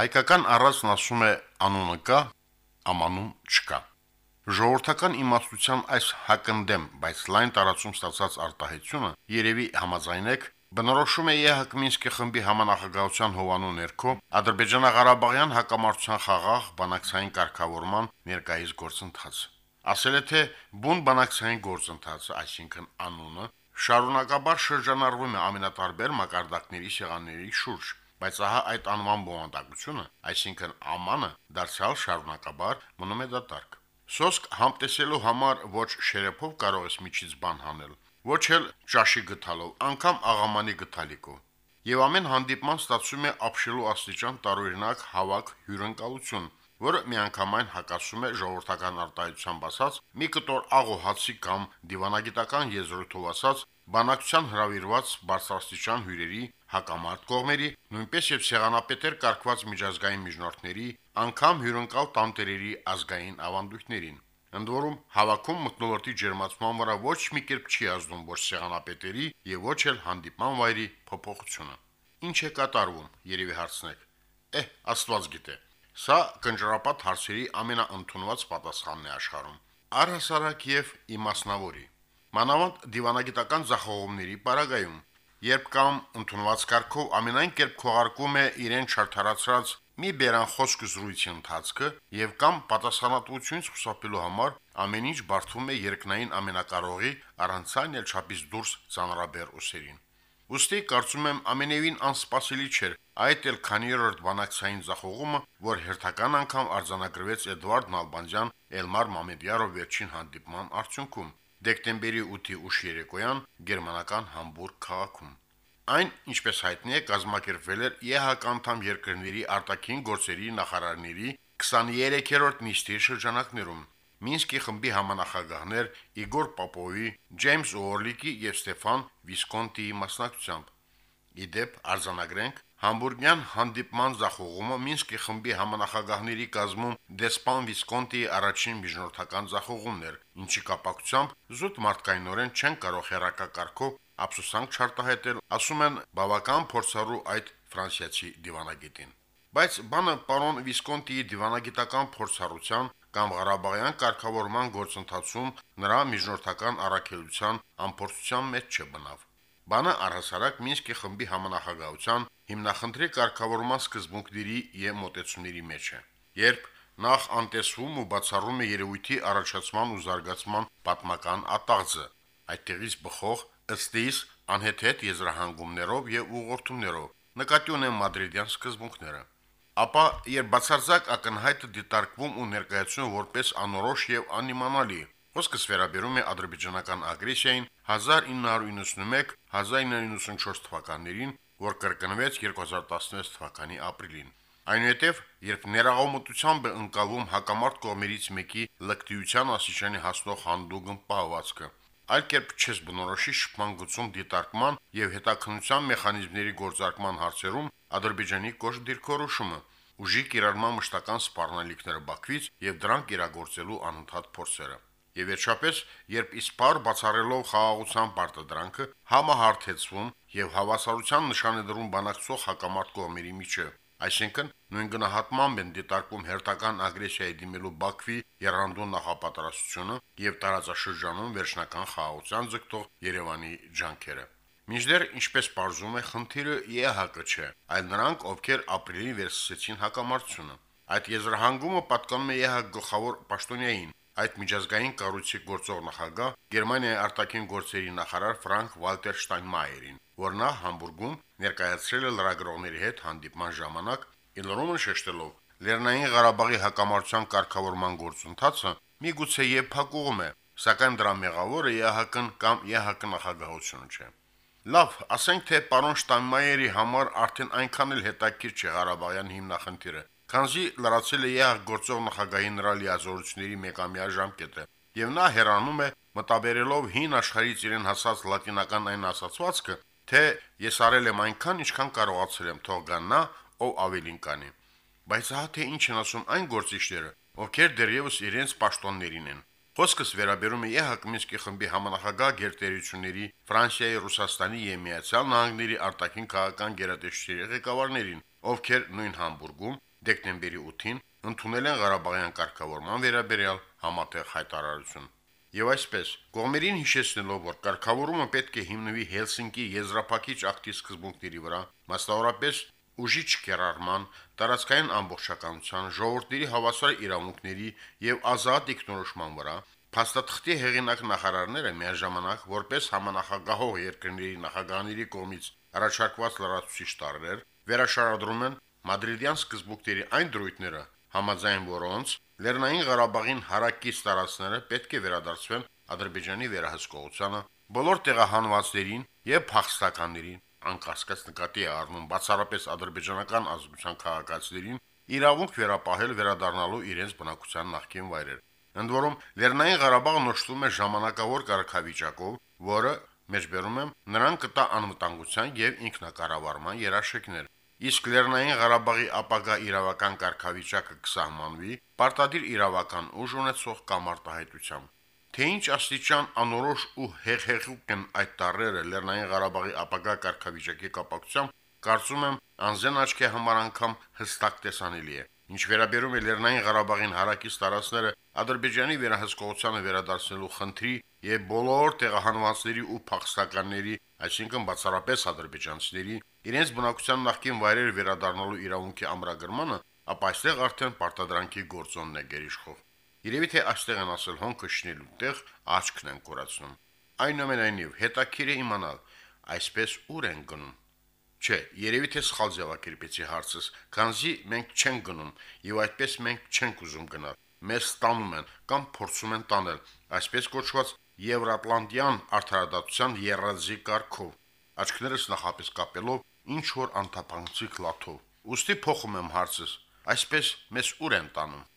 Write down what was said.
Հայկական առածն ասում է անունը կա, ամանում չկա։ Ժողովրդական իմաստության այս հակընդեմ, բայց լայն տարածում ստացած արտահայտությունը երևի համաձայնեք բնորոշում է ԵՀԿ Մինսկի խմբի համանախագահության հովանու ներքո Ադրբեջանա-Ղարաբաղյան հակամարտության խաղաղ բանակցային կարգավորման ներկայիս գործընթացը։ Ասել է թե բուն բանակցային գործընթացը, այսինքն անունը, շարունակաբար շրջանառվում է ամենատարբեր մակարդակների շեղանների շուրջ, բայց ահա այդ անման բովանդակությունը, այսինքն ամանը դարձյալ շարունակաբար մնում է դատարկ։ Սոսկ համտեսելու համար ոչ շերեփով կարող ես միջից բան հանել, ոչ էլ ճաշի գթալով, անգամ աղամանի գթալիկով։ Եվ ամեն հանդիպման ստացվում է ապշելու աստիճան տարօրինակ հավաք հյուրընկալություն, որը միանգամայն հակասում է ժողովրդական արտահայտությամբ ասած մի կտոր աղոհացի կամ դիվանագիտական եզրույթով ասած բանակցության հravirված բարձրաստիճան հյուրերի հակամարտ կողմերի, նույնպես եւ սեղանապետեր կարգված միջազգային միջնորդների, անգամ հյուրընկալ տանտերերի ազգային ավանդույթներին։ Ընդ որում հավաքում մտնոլորտի ջերմացման վրա ոչ մի կերպ չի ազդում ոչ սեղանապետերի եւ ոչ էլ հանդիպման վայրի փոփոխությունը։ Ինչ է կատարվում, երևի հարցնեք։ Է, Աստված գիտե։ Սա կնճռապատ հարցերի ամենաընդունված պատասխանն է աշխարհում։ Առհասարակ եւ իմասնավորի։ Մանավանդ դիվանագիտական զախողումների պարագայում երբ կամ ընդունված կարգով ամենայն կերպ քողարկում է իրեն չարթարացրած մի բերան խոսք զրույցի ընթացքը եւ կամ պատասխանատվությունից խուսափելու համար ամեն ինչ բարթվում է երկնային ամենակարողի առանցայն էլ չափից դուրս ծանրաբեր ուսերին։ Ոստի կարծում եմ ամենևին անսպասելի չէր այդ էլ քանիերորդ բանակցային զախողումը, որ հերթական անգամ արձանագրվեց Էդվարդ Նալբանդյան Էլմար Մամեդյարով վերջին հանդիպման արդյունքում դեկտեմբերի 8-ի ուշ երեկոյան գերմանական Համբուրգ քաղաքում։ Այն, ինչպես հայտնի է, կազմակերպվել էր ԵՀԿ անդամ երկրների արտաքին գործերի նախարարների 23-րդ նիստի շրջանակներում։ Մինսկի խմբի համանախագահներ Իգոր Պապովի, Ջեյմս Օրլիկի եւ Ստեֆան Վիսկոնտիի մասնակցությամբ։ Իդեպ արձանագրենք Համբուրգյան հանդիպման զախողումը Մինսկի խմբի համանախագահների կազմում դեսպան Վիսկոնտիի առաջին միջնորդական զախողումն էր, ինչի կապակցությամբ զուտ մարդկայինորեն չեն կարող հերակակարգով ափսոսանք չարտահայտել, ասում են բավական փորձառու այդ ֆրանսիացի դիվանագետին։ Բայց բանը պարոն Վիսկոնտիի դիվանագիտական փորձառության կամ Ղարաբաղյան կարգավորման գործընթացում նրա միջնորդական առաքելության ամփոփության մեջ չբնավ։ Բանը առհասարակ Մինսկի խմբի համանախագահության հիմնախնդրի կարգավորման սկզբունքների եւ մոտեցումների մեջ է։ Երբ նախ անտեսվում ու բացառում է երևույթի առաջացման ու զարգացման պատմական ատաղձը, այդտեղից բխող ըստիս անհեթեթ եզրահանգումներով եւ ուղղորդումներով, նկատի ունեն մադրիդյան սկզբունքները ապա երբ բացարձակ ակնհայտը դիտարկվում ու ներկայացվում որպես անորոշ եւ անիմանալի Խոսքս վերաբերում է ադրբեջանական ագրեսիային 1991-1994 թվականներին, որ կրկնվեց 2016 թվականի ապրիլին։ Այնուհետև, երբ ներաղամտությամբ է ընկալվում հակամարտ կողմերից մեկի լկտիության ասիճանի հասնող հանդուգն պահվածքը, այլ կերպ չես բնորոշի շփման գծում դիտարկման եւ հետաքննության մեխանիզմների գործարկման հարցերում Ադրբեջանի կոշտ դիրքորոշումը, ուժի կիրառման մշտական սպառնալիքները Բաքվից եւ դրանք իրագործելու անընդհատ փորձերը։ Եվ վերջապես, երբ իսպար բացառելով խաղաղության պարտադրանքը համահարթեցվում եւ հավասարության նշան է դրում բանակցող հակամարտ կողմերի միջև, այսինքն նույն գնահատմամբ են դիտարկում հերթական ագրեսիայի դիմելու Բաքվի երանդուն նախապատրաստությունը եւ տարածաշրջանում վերջնական խաղաղության ձգտող Երևանի ջանքերը։ Մինչդեռ, ինչպես պարզում է, խնդիրը ԵՀԿ չէ, այլ նրանք, ովքեր ապրիլին վերսկսեցին հակամարտությունը։ Այդ եզրահանգումը պատկանում է ԵՀԿ գլխավոր պաշտոնյային, այդ միջազգային կառույցի գործող նախագահ Գերմանիայի արտաքին գործերի նախարար Ֆրանկ Վալտեր Շտայնմայերին, որ նա Համբուրգում ներկայացրել է լրագրողների հետ հանդիպման ժամանակ Իլրոմը շեշտելով Լեռնային Ղարաբաղի հակամարտության կարգավորման գործընթացը միգուցե եւ փակուղում է, սակայն դրա մեղավորը ԵՀԿ-ն կամ ԵՀԿ նախագահությունը չէ։ Լավ, ասենք թե պարոն Շտայնմայերի համար արդեն այնքան էլ հետաքրքիր չէ Ղարաբաղյան հիմնախնդիրը, Քանզի լրացել է ԵՀ գործող նախագահի նրա լիազորությունների մեկամյա ժամկետը, եւ նա հերանում է մտաբերելով հին աշխարհից իրեն հասած լատինական այն ասացվածքը, թե ես արել եմ այնքան, ինչքան կարողացել եմ, թող գան նա, ով ավելին կանի։ Բայց հա թե ինչ են ասում այն գործիչները, ովքեր դեռևս իրենց պաշտոններին են։ Խոսքս վերաբերում է ԵՀԿ Մինսկի խմբի համանախագահ գերտերությունների Ֆրանսիայի, Ռուսաստանի եւ Միացյալ Նահանգների արտաքին քաղաքական գերատեսչությունների ղեկավարներին, ովքեր նույն Համբուրգում դեկտեմբերի 8-ին ընդունել են Ղարաբաղյան կարգավորման վերաբերյալ համատեղ հայտարարություն։ Եվ այսպես, կողմերին հիշեցնելով, որ կարգավորումը պետք է հիմնվի Հելսինկի եզրափակիչ ակտի սկզբունքների վրա, մասնավորապես ուժի չկերարման, տարածքային ամբողջականության, ժողովրդների հավասար իրավունքների եւ ազատ ինքնորոշման վրա, Փաստաթղթի հեղինակ նախարարները միաժամանակ որպես համանախագահող երկրների նախագահների կողմից առաջարկված լրացուցիչ տարրեր վերաշարադրում են մադրիդյան սկզբունքների այն դրույթները, համաձայն որոնց Լեռնային Ղարաբաղին հարակից տարածքները պետք է վերադարձվեն Ադրբեջանի վերահսկողությանը, բոլոր տեղահանվածներին եւ փախստականներին, անկասկած նկատի է առնում բացառապես ադրբեջանական ազգության քաղաքացիներին, իրավունք վերապահել վերադառնալու իրենց բնակության նախկին վայրեր։ Ընդ որում Լեռնային Ղարաբաղը նշվում է ժամանակավոր կարգավիճակով, որը մեջբերում եմ նրան կտա անվտանգության եւ ինքնակառավարման երաշխիքներ իսկ Լեռնային Ղարաբաղի ապագա իրավական կարգավիճակը կսահմանվի պարտադիր իրավական ուժ ունեցող կամ արտահայտությամբ։ Թե ինչ աստիճան անորոշ ու հեղեղուկ են այդ տարրերը Լեռնային Ղարաբաղի ապագա կարգավիճակի կապակցությամբ, կարծում եմ անզեն աչքի համար անգամ հստակ տեսանելի է։ Ինչ վերաբերում է Լեռնային Ղարաբաղին հարակից տարածքները Ադրբեջանի վերահսկողությանը վերադարձնելու խնդրի եւ բոլոր տեղահանվածների ու փախստականների, այսինքն բացառապես ադրբեջանցիների, իրենց բնակության նախկին վայրեր վերադառնալու իրավունքի ամրագրմանը, ապա այստեղ արդեն պարտադրանքի գործոնն է գերիշխող։ Երևի թե այստեղ են ասել հոնքը շնելու տեղ աչքն են կորացնում։ Այնուամենայնիվ հետաքրիր է իմանալ, այսպես ուր են գնում։ Չէ, երևի թե սխալ ձևակերպեցի հարցս, քանզի մենք չենք գնում եւ այդպես մենք չենք ուզում գնալ։ Մեզ ստանում են կամ փորձում են տանել, այսպես կոչված Եվրատլանտյան արդարադատության երազի կարգով։ Աչքներս նախապես կապելով ինչ որ անթափանցիկ լաթով։ Ոստի փոխում եմ հարցս։ Այսպես մեզ ուր են տանում։